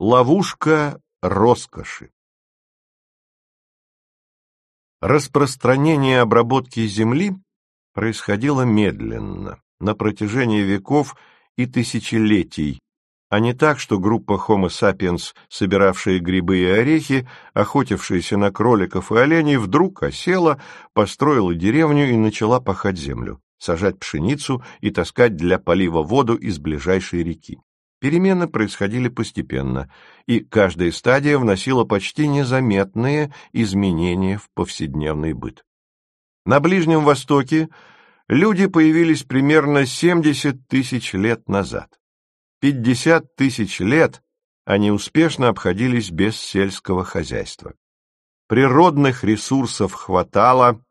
Ловушка роскоши Распространение обработки земли происходило медленно, на протяжении веков и тысячелетий, а не так, что группа Homo sapiens, собиравшая грибы и орехи, охотившаяся на кроликов и оленей, вдруг осела, построила деревню и начала пахать землю, сажать пшеницу и таскать для полива воду из ближайшей реки. Перемены происходили постепенно, и каждая стадия вносила почти незаметные изменения в повседневный быт. На Ближнем Востоке люди появились примерно 70 тысяч лет назад. 50 тысяч лет они успешно обходились без сельского хозяйства. Природных ресурсов хватало,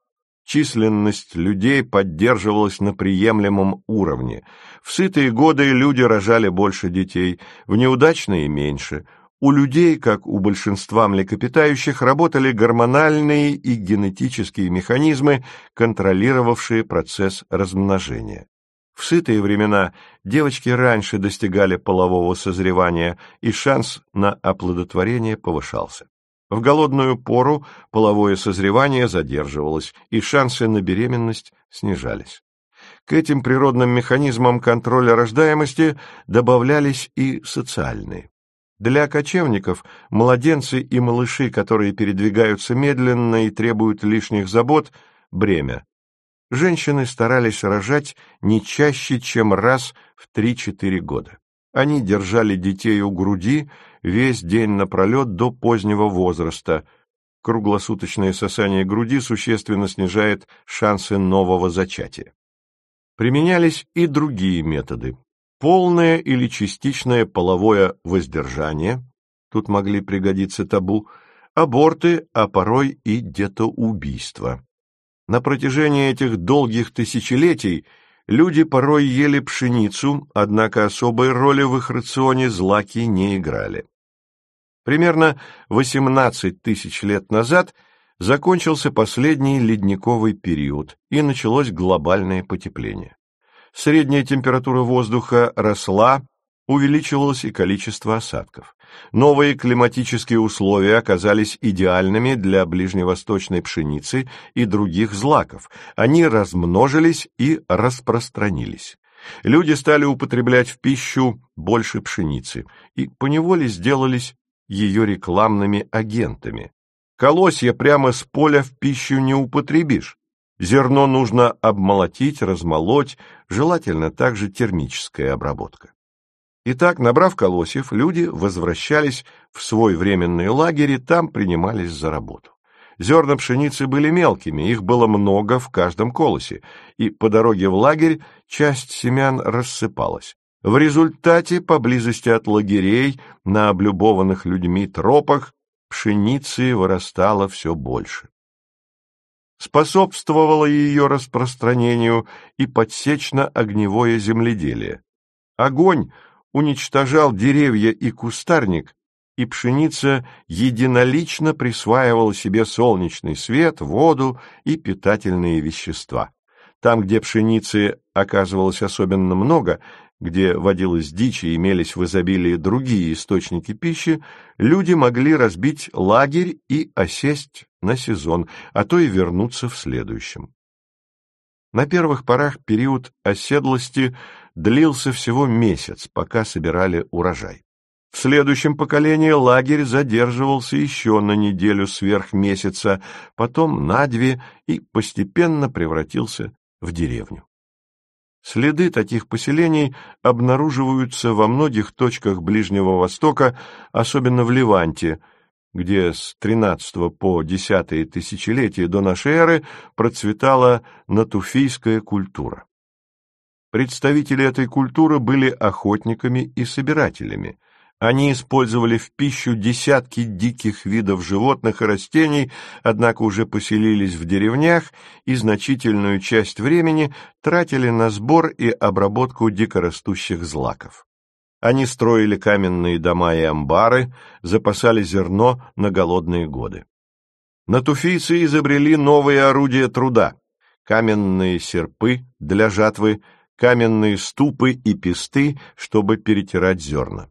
численность людей поддерживалась на приемлемом уровне. В сытые годы люди рожали больше детей, в неудачные – меньше. У людей, как у большинства млекопитающих, работали гормональные и генетические механизмы, контролировавшие процесс размножения. В сытые времена девочки раньше достигали полового созревания, и шанс на оплодотворение повышался. В голодную пору половое созревание задерживалось, и шансы на беременность снижались. К этим природным механизмам контроля рождаемости добавлялись и социальные. Для кочевников младенцы и малыши, которые передвигаются медленно и требуют лишних забот, бремя. Женщины старались рожать не чаще, чем раз в 3-4 года. Они держали детей у груди весь день напролет до позднего возраста. Круглосуточное сосание груди существенно снижает шансы нового зачатия. Применялись и другие методы. Полное или частичное половое воздержание, тут могли пригодиться табу, аборты, а порой и детоубийство. На протяжении этих долгих тысячелетий Люди порой ели пшеницу, однако особой роли в их рационе злаки не играли. Примерно 18 тысяч лет назад закончился последний ледниковый период, и началось глобальное потепление. Средняя температура воздуха росла, увеличивалось и количество осадков. Новые климатические условия оказались идеальными для ближневосточной пшеницы и других злаков. Они размножились и распространились. Люди стали употреблять в пищу больше пшеницы и поневоле сделались ее рекламными агентами. Колосья прямо с поля в пищу не употребишь. Зерно нужно обмолотить, размолоть, желательно также термическая обработка. Итак, набрав колосьев, люди возвращались в свой временный лагерь и там принимались за работу. Зерна пшеницы были мелкими, их было много в каждом колосе, и по дороге в лагерь часть семян рассыпалась. В результате, поблизости от лагерей, на облюбованных людьми тропах, пшеницы вырастало все больше. Способствовало ее распространению и подсечно-огневое земледелие. Огонь — уничтожал деревья и кустарник, и пшеница единолично присваивала себе солнечный свет, воду и питательные вещества. Там, где пшеницы оказывалось особенно много, где водилась дичь и имелись в изобилии другие источники пищи, люди могли разбить лагерь и осесть на сезон, а то и вернуться в следующем. На первых порах период оседлости длился всего месяц, пока собирали урожай. В следующем поколении лагерь задерживался еще на неделю сверх месяца, потом на две и постепенно превратился в деревню. Следы таких поселений обнаруживаются во многих точках Ближнего Востока, особенно в Ливанте, где с XIII по X тысячелетие до нашей эры процветала натуфийская культура. Представители этой культуры были охотниками и собирателями. Они использовали в пищу десятки диких видов животных и растений, однако уже поселились в деревнях и значительную часть времени тратили на сбор и обработку дикорастущих злаков. Они строили каменные дома и амбары, запасали зерно на голодные годы. Натуфийцы изобрели новые орудия труда – каменные серпы для жатвы, каменные ступы и песты, чтобы перетирать зерна.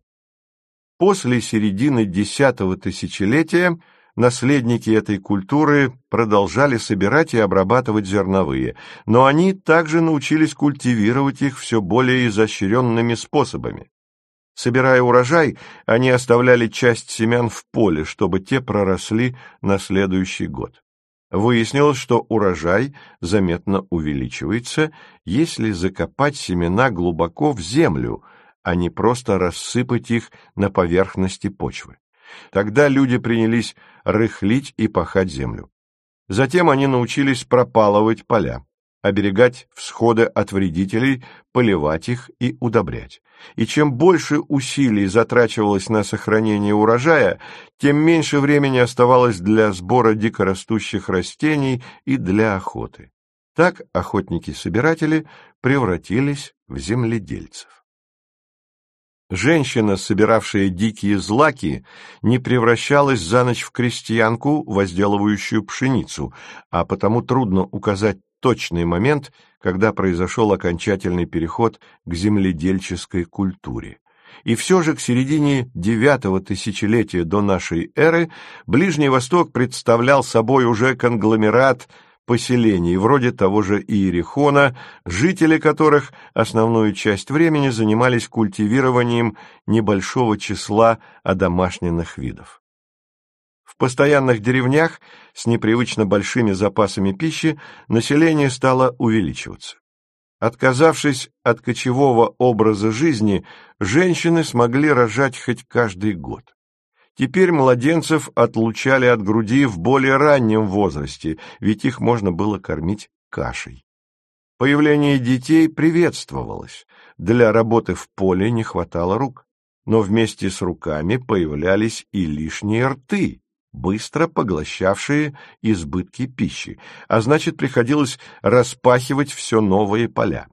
После середины десятого тысячелетия наследники этой культуры продолжали собирать и обрабатывать зерновые, но они также научились культивировать их все более изощренными способами. Собирая урожай, они оставляли часть семян в поле, чтобы те проросли на следующий год. Выяснилось, что урожай заметно увеличивается, если закопать семена глубоко в землю, а не просто рассыпать их на поверхности почвы. Тогда люди принялись рыхлить и пахать землю. Затем они научились пропалывать поля, оберегать всходы от вредителей, поливать их и удобрять. И чем больше усилий затрачивалось на сохранение урожая, тем меньше времени оставалось для сбора дикорастущих растений и для охоты. Так охотники-собиратели превратились в земледельцев. Женщина, собиравшая дикие злаки, не превращалась за ночь в крестьянку, возделывающую пшеницу, а потому трудно указать точный момент, когда произошел окончательный переход к земледельческой культуре. И все же к середине девятого тысячелетия до нашей эры Ближний Восток представлял собой уже конгломерат поселений, вроде того же Иерихона, жители которых основную часть времени занимались культивированием небольшого числа одомашненных видов. В постоянных деревнях с непривычно большими запасами пищи население стало увеличиваться. Отказавшись от кочевого образа жизни, женщины смогли рожать хоть каждый год. Теперь младенцев отлучали от груди в более раннем возрасте, ведь их можно было кормить кашей. Появление детей приветствовалось. Для работы в поле не хватало рук. Но вместе с руками появлялись и лишние рты, быстро поглощавшие избытки пищи, а значит, приходилось распахивать все новые поля.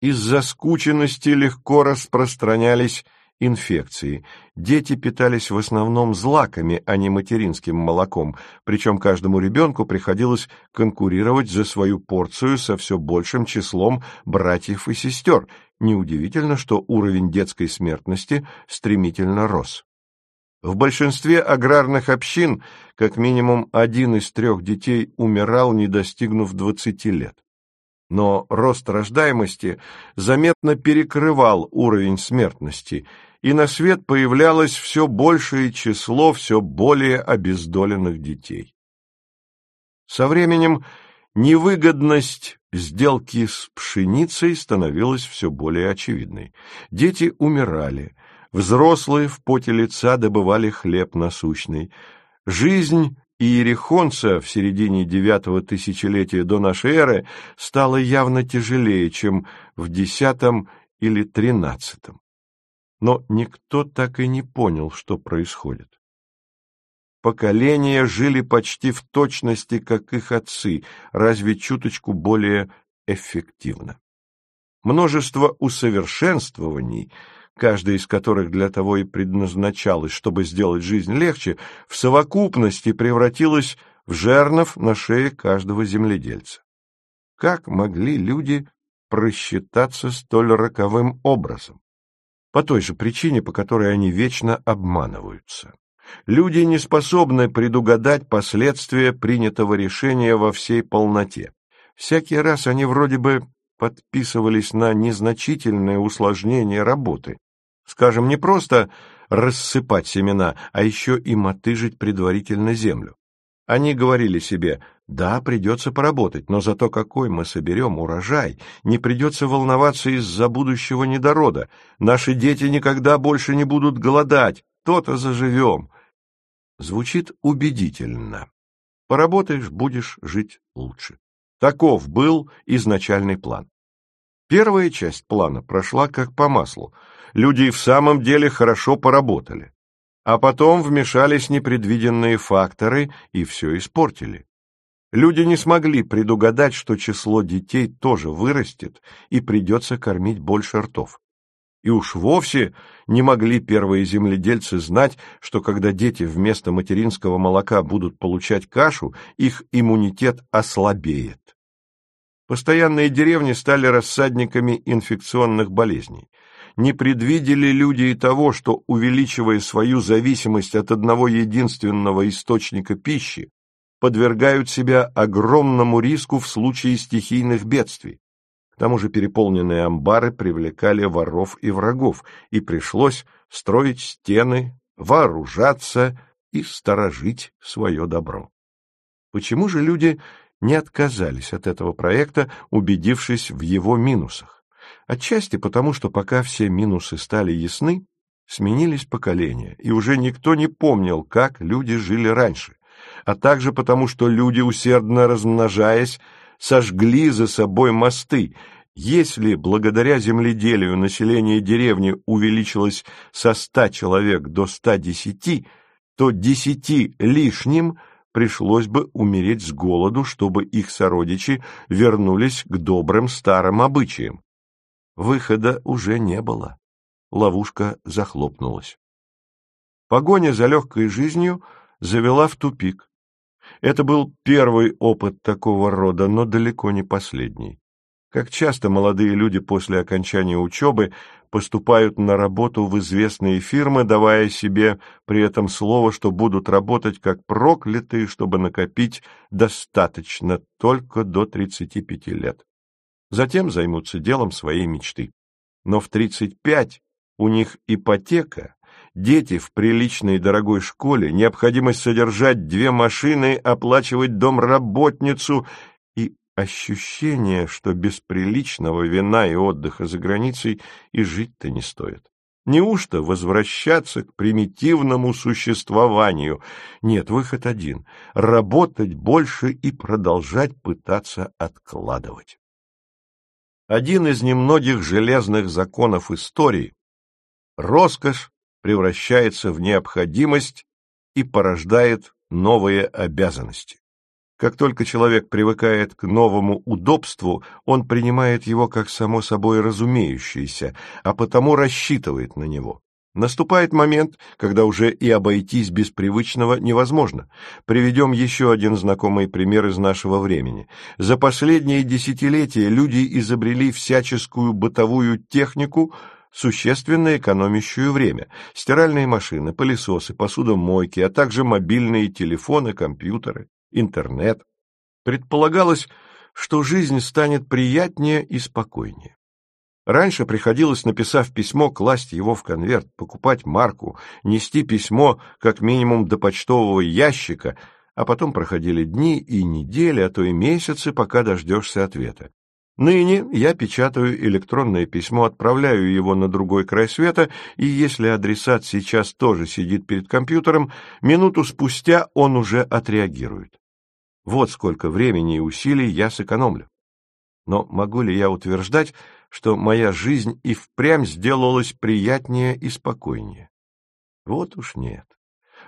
Из-за скученности легко распространялись инфекции. Дети питались в основном злаками, а не материнским молоком, причем каждому ребенку приходилось конкурировать за свою порцию со все большим числом братьев и сестер. Неудивительно, что уровень детской смертности стремительно рос. В большинстве аграрных общин как минимум один из трех детей умирал, не достигнув 20 лет. Но рост рождаемости заметно перекрывал уровень смертности – и на свет появлялось все большее число все более обездоленных детей. Со временем невыгодность сделки с пшеницей становилась все более очевидной. Дети умирали, взрослые в поте лица добывали хлеб насущный. Жизнь Иерихонца в середине девятого тысячелетия до нашей эры стала явно тяжелее, чем в десятом или тринадцатом но никто так и не понял, что происходит. Поколения жили почти в точности, как их отцы, разве чуточку более эффективно. Множество усовершенствований, каждое из которых для того и предназначалось, чтобы сделать жизнь легче, в совокупности превратилось в жернов на шее каждого земледельца. Как могли люди просчитаться столь роковым образом? по той же причине, по которой они вечно обманываются. Люди не способны предугадать последствия принятого решения во всей полноте. Всякий раз они вроде бы подписывались на незначительное усложнение работы. Скажем, не просто рассыпать семена, а еще и мотыжить предварительно землю. Они говорили себе, да, придется поработать, но зато какой мы соберем урожай, не придется волноваться из-за будущего недорода, наши дети никогда больше не будут голодать, то-то заживем. Звучит убедительно. Поработаешь, будешь жить лучше. Таков был изначальный план. Первая часть плана прошла как по маслу. Люди и в самом деле хорошо поработали. А потом вмешались непредвиденные факторы и все испортили. Люди не смогли предугадать, что число детей тоже вырастет и придется кормить больше ртов. И уж вовсе не могли первые земледельцы знать, что когда дети вместо материнского молока будут получать кашу, их иммунитет ослабеет. Постоянные деревни стали рассадниками инфекционных болезней. Не предвидели люди и того, что, увеличивая свою зависимость от одного единственного источника пищи, подвергают себя огромному риску в случае стихийных бедствий. К тому же переполненные амбары привлекали воров и врагов, и пришлось строить стены, вооружаться и сторожить свое добро. Почему же люди не отказались от этого проекта, убедившись в его минусах? Отчасти потому, что пока все минусы стали ясны, сменились поколения, и уже никто не помнил, как люди жили раньше, а также потому, что люди, усердно размножаясь, сожгли за собой мосты. Если благодаря земледелию население деревни увеличилось со ста человек до ста десяти, то десяти лишним пришлось бы умереть с голоду, чтобы их сородичи вернулись к добрым старым обычаям. Выхода уже не было. Ловушка захлопнулась. Погоня за легкой жизнью завела в тупик. Это был первый опыт такого рода, но далеко не последний. Как часто молодые люди после окончания учебы поступают на работу в известные фирмы, давая себе при этом слово, что будут работать как проклятые, чтобы накопить достаточно только до 35 лет. Затем займутся делом своей мечты. Но в 35 у них ипотека, дети в приличной и дорогой школе, необходимость содержать две машины, оплачивать домработницу ощущение, что без приличного вина и отдыха за границей и жить-то не стоит. Неужто возвращаться к примитивному существованию? Нет, выход один — работать больше и продолжать пытаться откладывать. Один из немногих железных законов истории — роскошь превращается в необходимость и порождает новые обязанности. Как только человек привыкает к новому удобству, он принимает его как само собой разумеющееся, а потому рассчитывает на него. Наступает момент, когда уже и обойтись без привычного невозможно. Приведем еще один знакомый пример из нашего времени. За последние десятилетия люди изобрели всяческую бытовую технику, существенно экономящую время. Стиральные машины, пылесосы, посудомойки, а также мобильные телефоны, компьютеры интернет. Предполагалось, что жизнь станет приятнее и спокойнее. Раньше приходилось, написав письмо, класть его в конверт, покупать марку, нести письмо как минимум до почтового ящика, а потом проходили дни и недели, а то и месяцы, пока дождешься ответа. Ныне я печатаю электронное письмо, отправляю его на другой край света, и если адресат сейчас тоже сидит перед компьютером, минуту спустя он уже отреагирует. Вот сколько времени и усилий я сэкономлю. Но могу ли я утверждать, что моя жизнь и впрямь сделалась приятнее и спокойнее? Вот уж нет.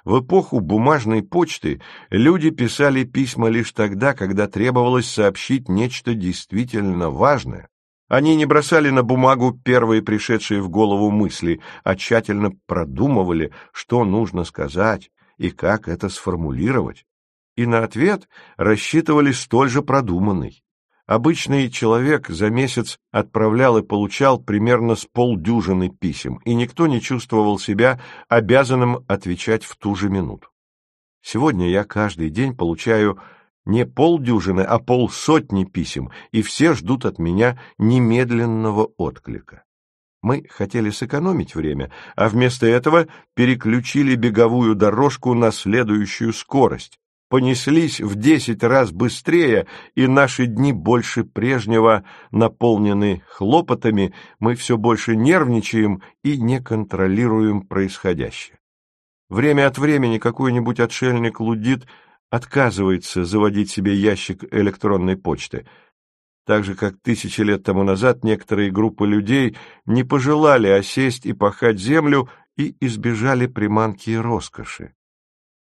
В эпоху бумажной почты люди писали письма лишь тогда, когда требовалось сообщить нечто действительно важное. Они не бросали на бумагу первые пришедшие в голову мысли, а тщательно продумывали, что нужно сказать и как это сформулировать. И на ответ рассчитывали столь же продуманный. Обычный человек за месяц отправлял и получал примерно с полдюжины писем, и никто не чувствовал себя обязанным отвечать в ту же минуту. Сегодня я каждый день получаю не полдюжины, а полсотни писем, и все ждут от меня немедленного отклика. Мы хотели сэкономить время, а вместо этого переключили беговую дорожку на следующую скорость, понеслись в десять раз быстрее, и наши дни больше прежнего наполнены хлопотами, мы все больше нервничаем и не контролируем происходящее. Время от времени какой-нибудь отшельник лудит отказывается заводить себе ящик электронной почты, так же, как тысячи лет тому назад некоторые группы людей не пожелали осесть и пахать землю и избежали приманки и роскоши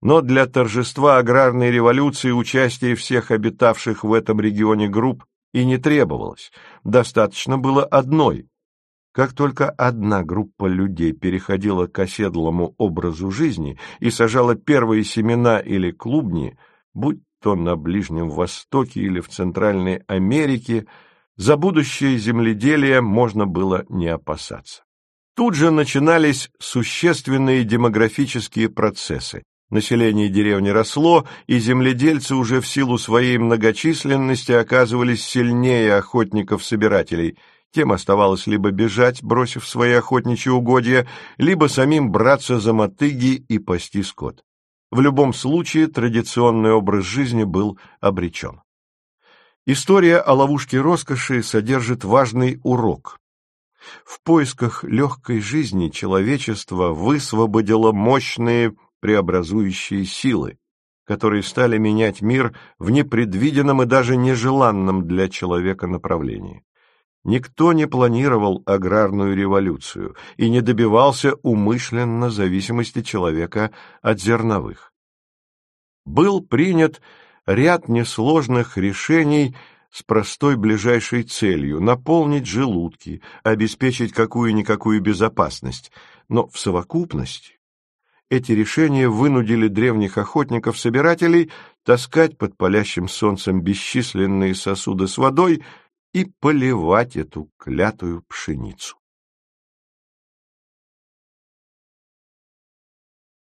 но для торжества аграрной революции участие всех обитавших в этом регионе групп и не требовалось, достаточно было одной. Как только одна группа людей переходила к оседлому образу жизни и сажала первые семена или клубни, будь то на Ближнем Востоке или в Центральной Америке, за будущее земледелия можно было не опасаться. Тут же начинались существенные демографические процессы. Население деревни росло, и земледельцы уже в силу своей многочисленности оказывались сильнее охотников-собирателей. Тем оставалось либо бежать, бросив свои охотничьи угодья, либо самим браться за мотыги и пасти скот. В любом случае традиционный образ жизни был обречен. История о ловушке роскоши содержит важный урок. В поисках легкой жизни человечество высвободило мощные преобразующие силы, которые стали менять мир в непредвиденном и даже нежеланном для человека направлении. Никто не планировал аграрную революцию и не добивался умышленно зависимости человека от зерновых. Был принят ряд несложных решений с простой ближайшей целью – наполнить желудки, обеспечить какую-никакую безопасность, но в совокупности эти решения вынудили древних охотников-собирателей таскать под палящим солнцем бесчисленные сосуды с водой и поливать эту клятую пшеницу.